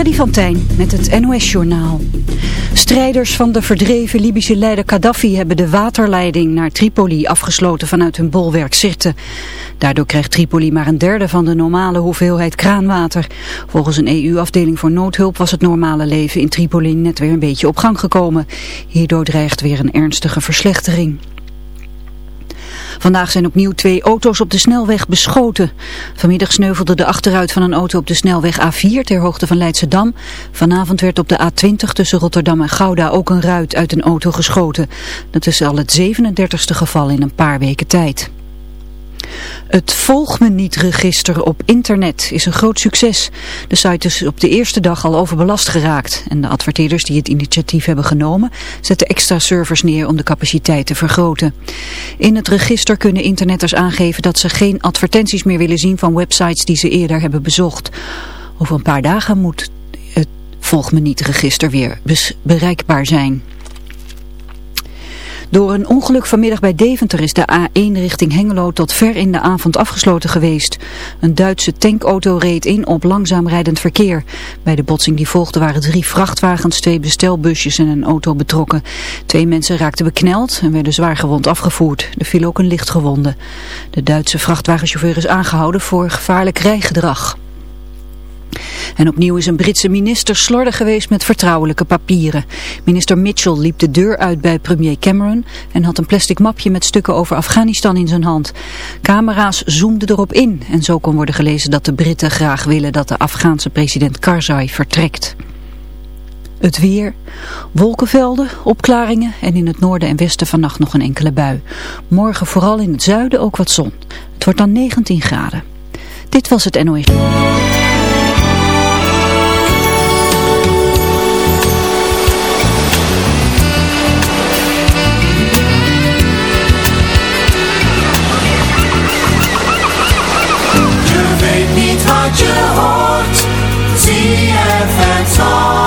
Freddy van Tijn met het NOS-journaal. Strijders van de verdreven Libische leider Gaddafi hebben de waterleiding naar Tripoli afgesloten vanuit hun bolwerk Sirte. Daardoor krijgt Tripoli maar een derde van de normale hoeveelheid kraanwater. Volgens een EU-afdeling voor noodhulp was het normale leven in Tripoli net weer een beetje op gang gekomen. Hierdoor dreigt weer een ernstige verslechtering. Vandaag zijn opnieuw twee auto's op de snelweg beschoten. Vanmiddag sneuvelde de achteruit van een auto op de snelweg A4 ter hoogte van Leidschendam. Vanavond werd op de A20 tussen Rotterdam en Gouda ook een ruit uit een auto geschoten. Dat is al het 37ste geval in een paar weken tijd. Het Volg Me Niet register op internet is een groot succes. De site is op de eerste dag al overbelast geraakt. En de adverteerders die het initiatief hebben genomen zetten extra servers neer om de capaciteit te vergroten. In het register kunnen internetters aangeven dat ze geen advertenties meer willen zien van websites die ze eerder hebben bezocht. Over een paar dagen moet het Volg Me Niet register weer bereikbaar zijn. Door een ongeluk vanmiddag bij Deventer is de A1 richting Hengelo tot ver in de avond afgesloten geweest. Een Duitse tankauto reed in op langzaam rijdend verkeer. Bij de botsing die volgde waren drie vrachtwagens, twee bestelbusjes en een auto betrokken. Twee mensen raakten bekneld en werden zwaar gewond afgevoerd. Er viel ook een lichtgewonde. De Duitse vrachtwagenchauffeur is aangehouden voor gevaarlijk rijgedrag. En opnieuw is een Britse minister slordig geweest met vertrouwelijke papieren. Minister Mitchell liep de deur uit bij premier Cameron en had een plastic mapje met stukken over Afghanistan in zijn hand. Camera's zoomden erop in en zo kon worden gelezen dat de Britten graag willen dat de Afghaanse president Karzai vertrekt. Het weer, wolkenvelden, opklaringen en in het noorden en westen vannacht nog een enkele bui. Morgen vooral in het zuiden ook wat zon. Het wordt dan 19 graden. Dit was het NOS. song.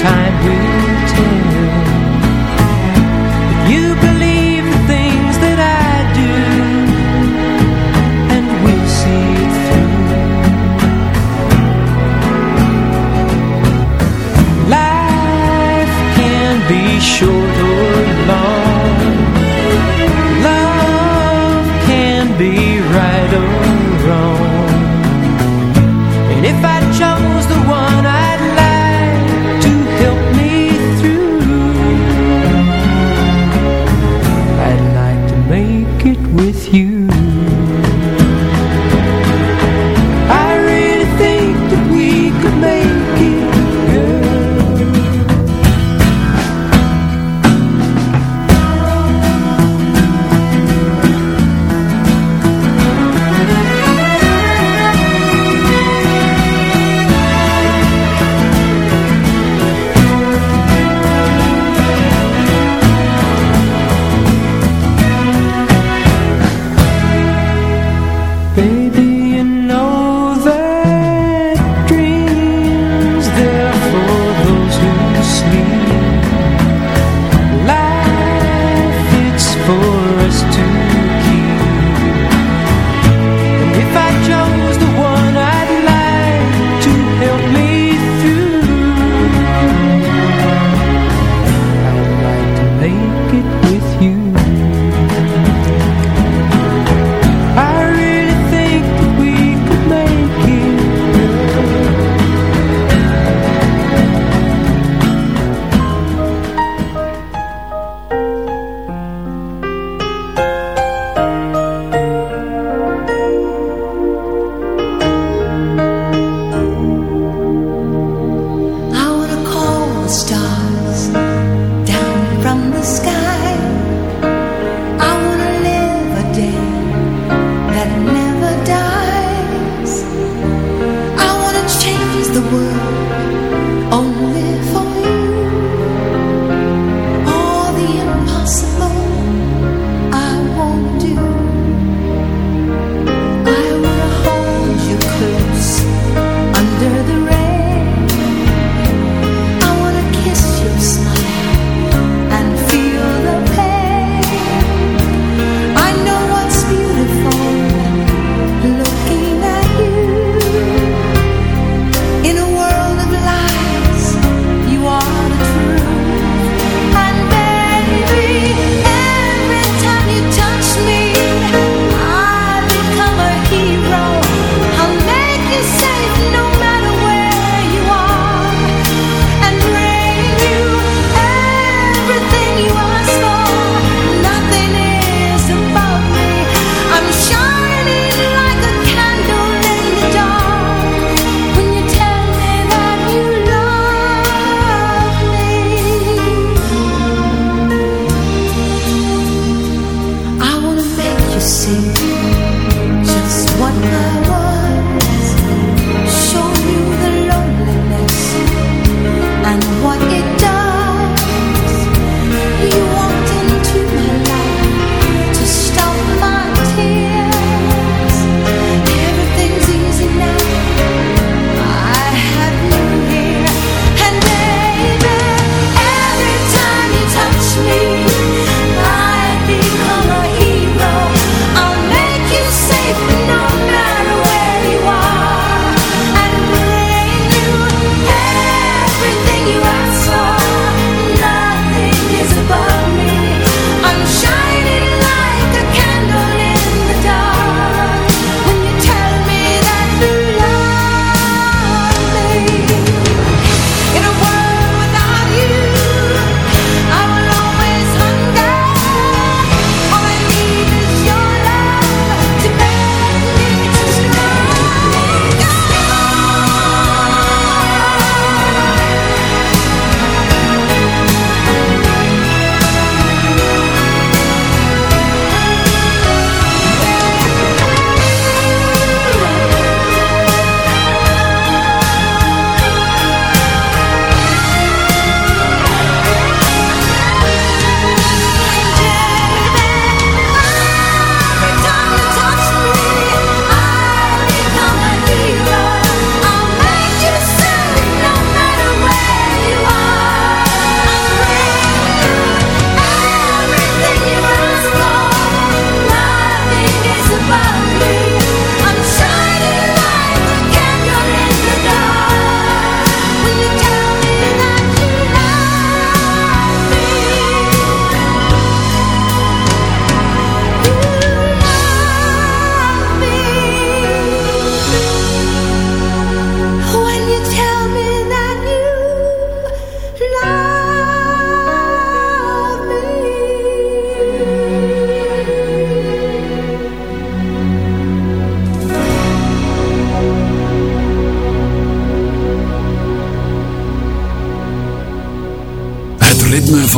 No matter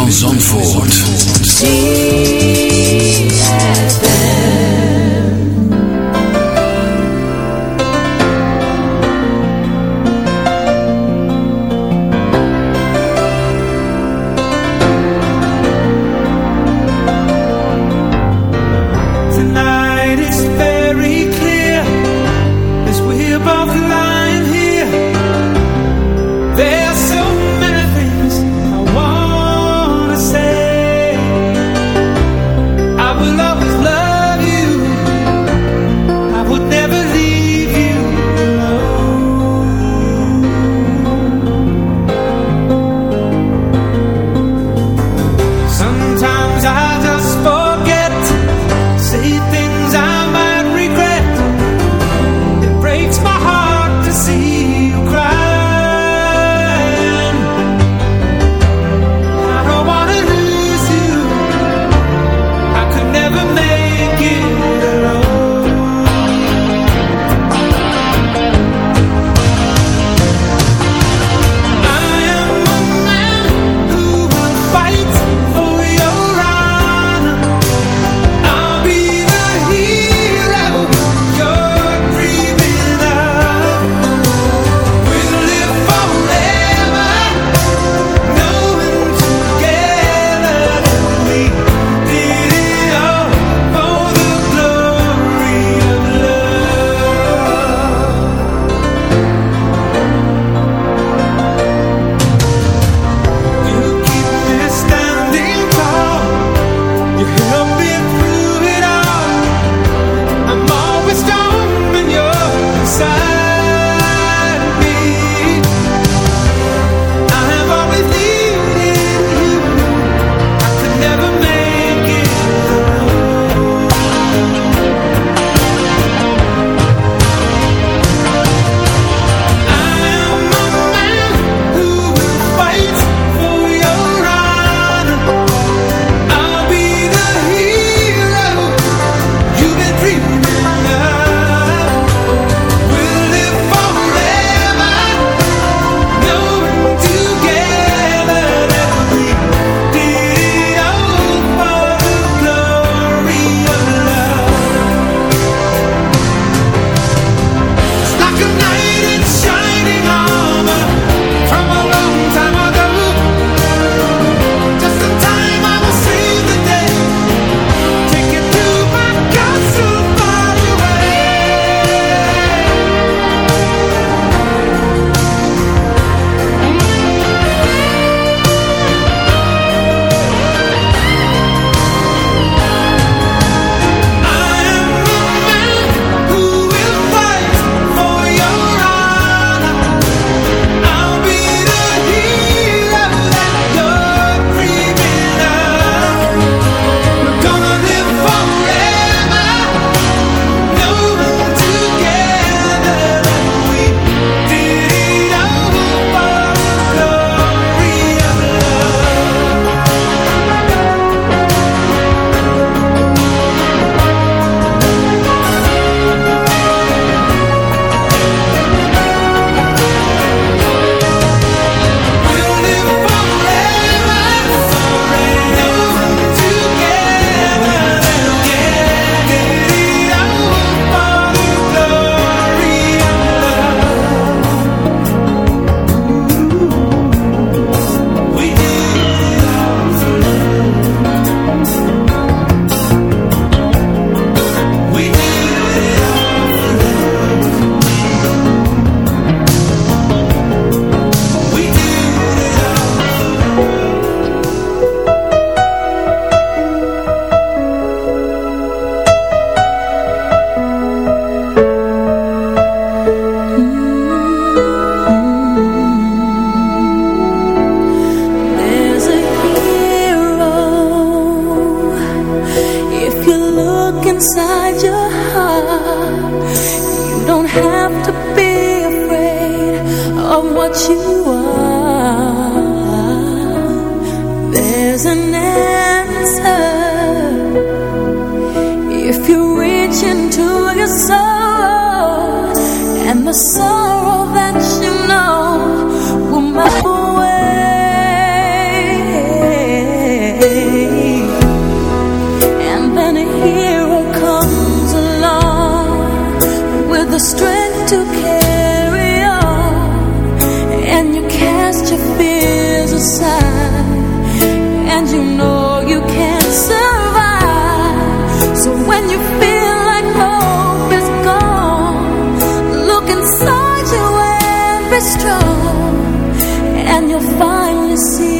van Zandvoort. see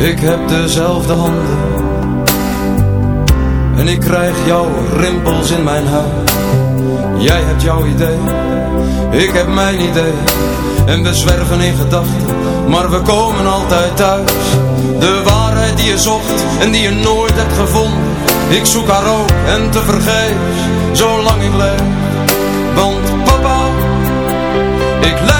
Ik heb dezelfde handen. En ik krijg jouw rimpels in mijn huid Jij hebt jouw idee Ik heb mijn idee. En we zwerven in gedachten Maar we komen altijd thuis. De waarheid die je zocht En die je nooit hebt gevonden. Ik zoek haar ook en te vergeefs Zolang ik leef. Want papa Ik lijk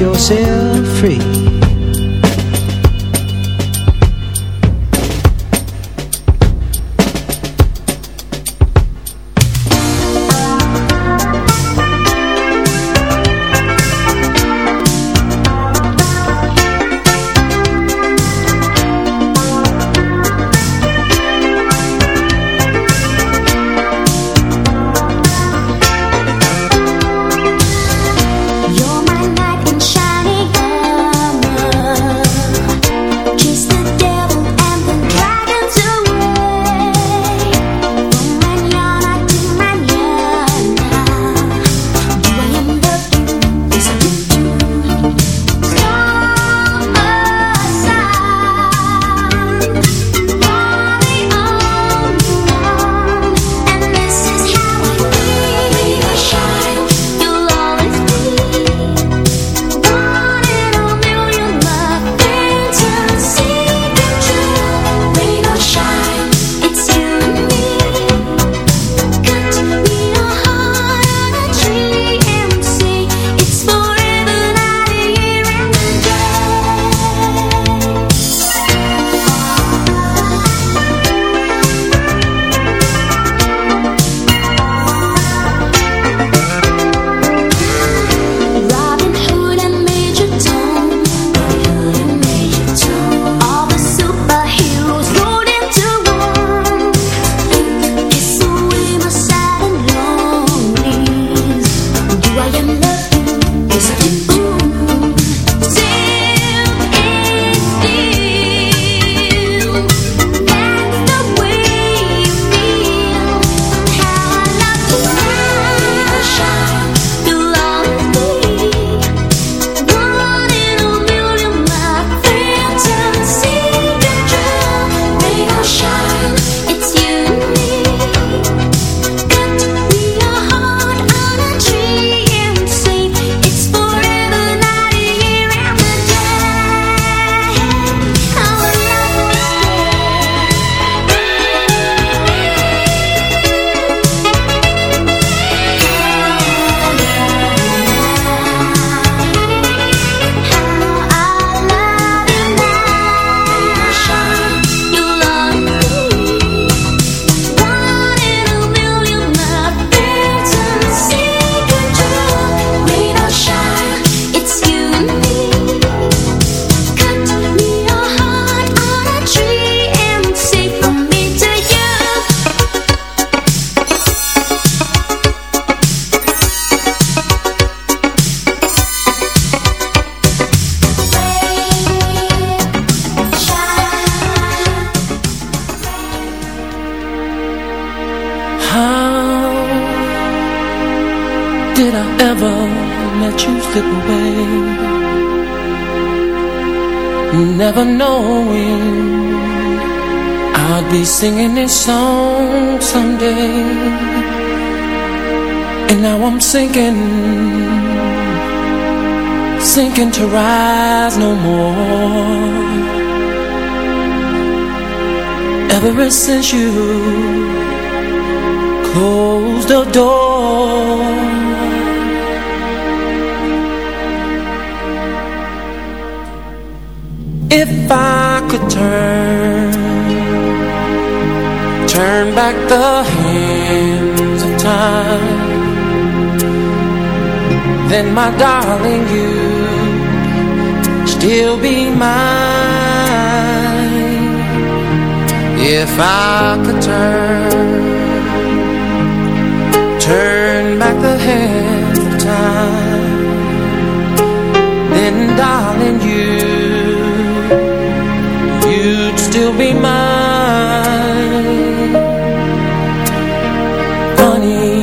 yourself free I am to rise no more. Ever since you closed the door. If I could turn Turn back the hands of time Then my darling you'd still be mine. If I could turn Turn back the hands of time Then darling you You'd still be mine. Funny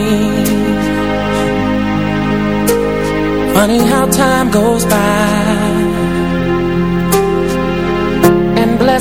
Funny how time goes by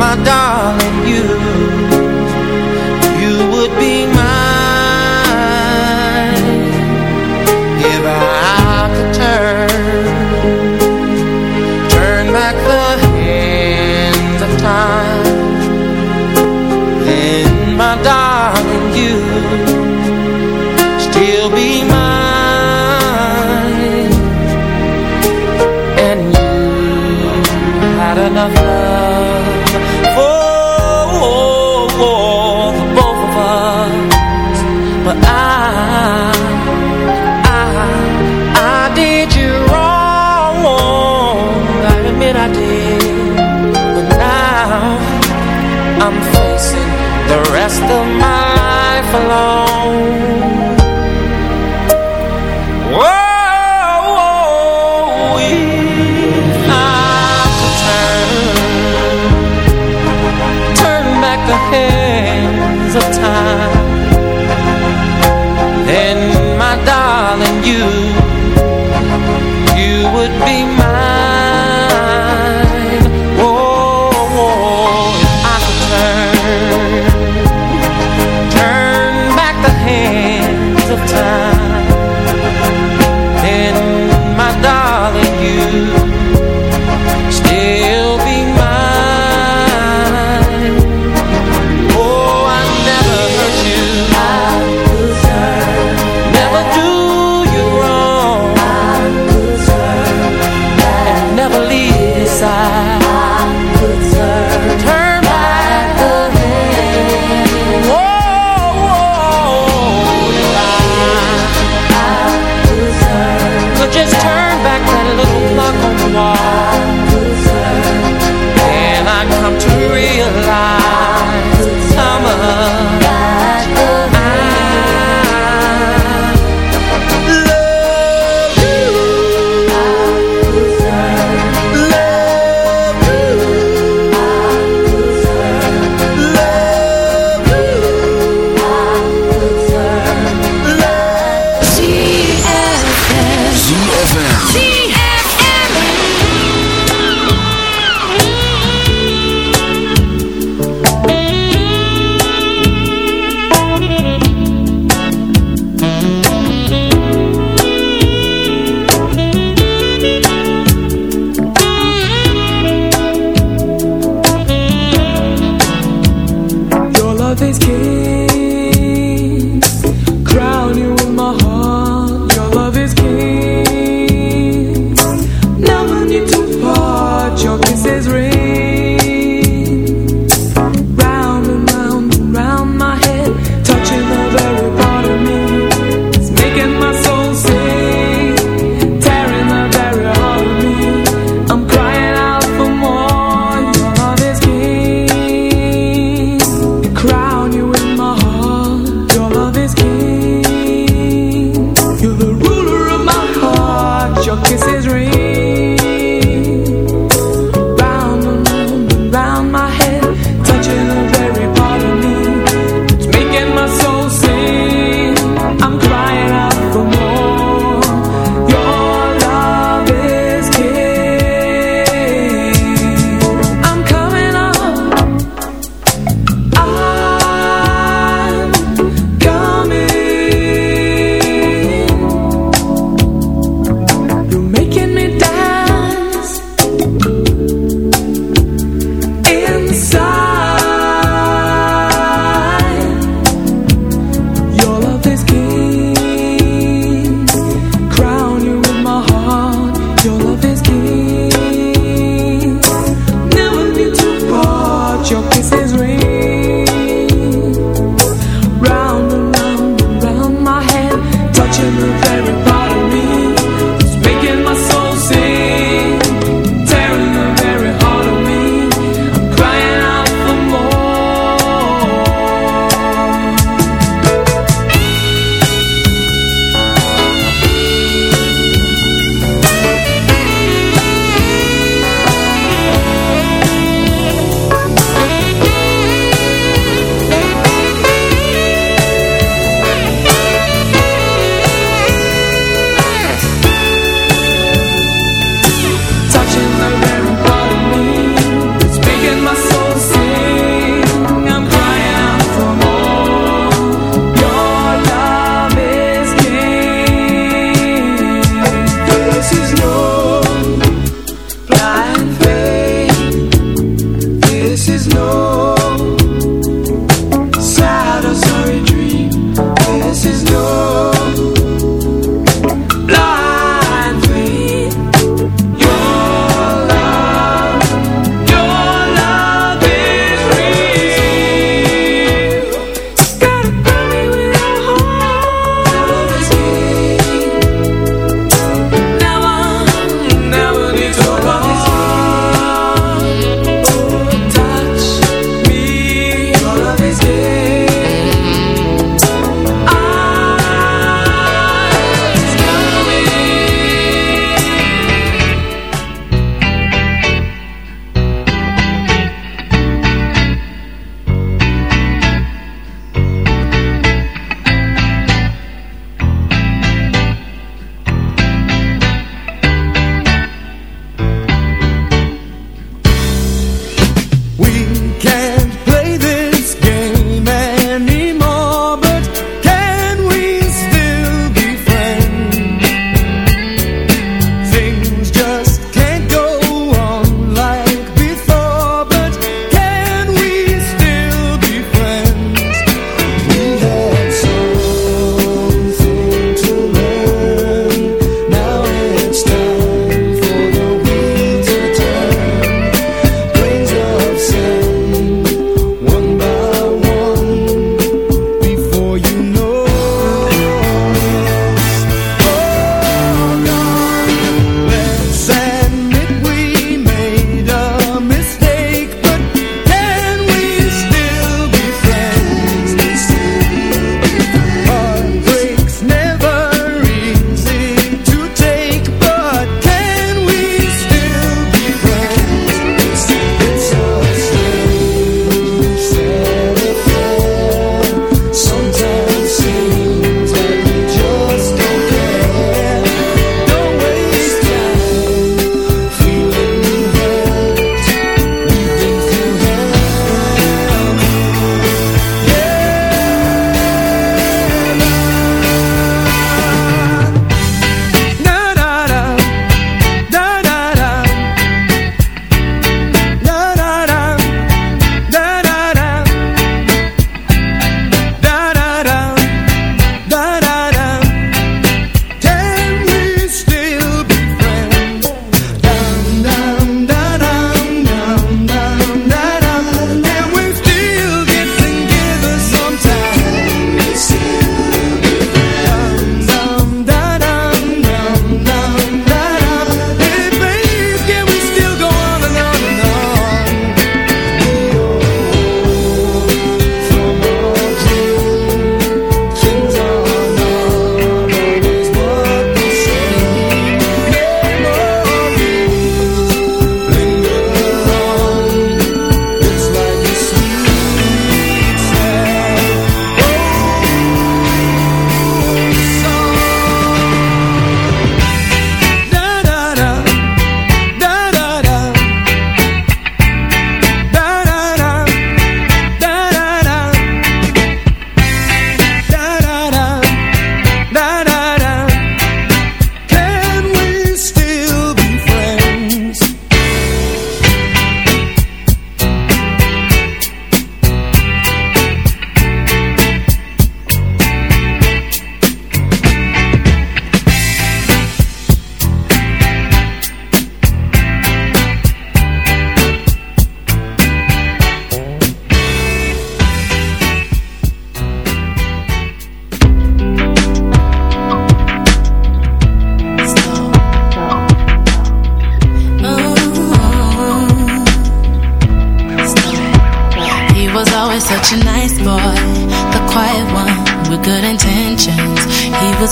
my darling hand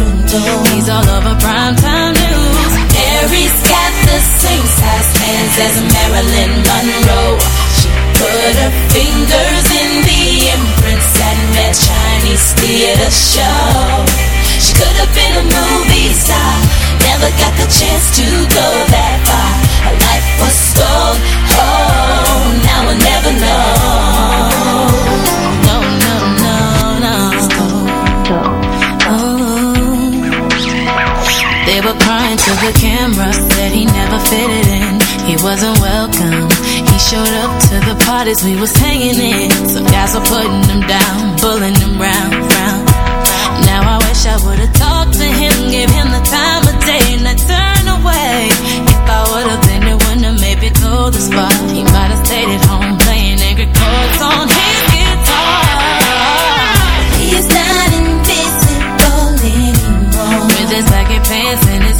He's all over primetime news. Mary's got the same size hands as Marilyn Monroe. She put her fingers in the imprints at that Chinese theater show. She could have been a movie star, never got the chance to go that far. Her life was stole. Oh, now we'll never know. To the camera, said he never fitted in. He wasn't welcome. He showed up to the parties we was hanging in. Some guys were putting him down, pulling him round, round. Now I wish I would've talked to him, gave him the time of day, and I turned away. If I would've been there, wouldn't have maybe go the spot. He might have stayed at home playing angry chords on his guitar. He's not invisible anymore. With his baggy pants and his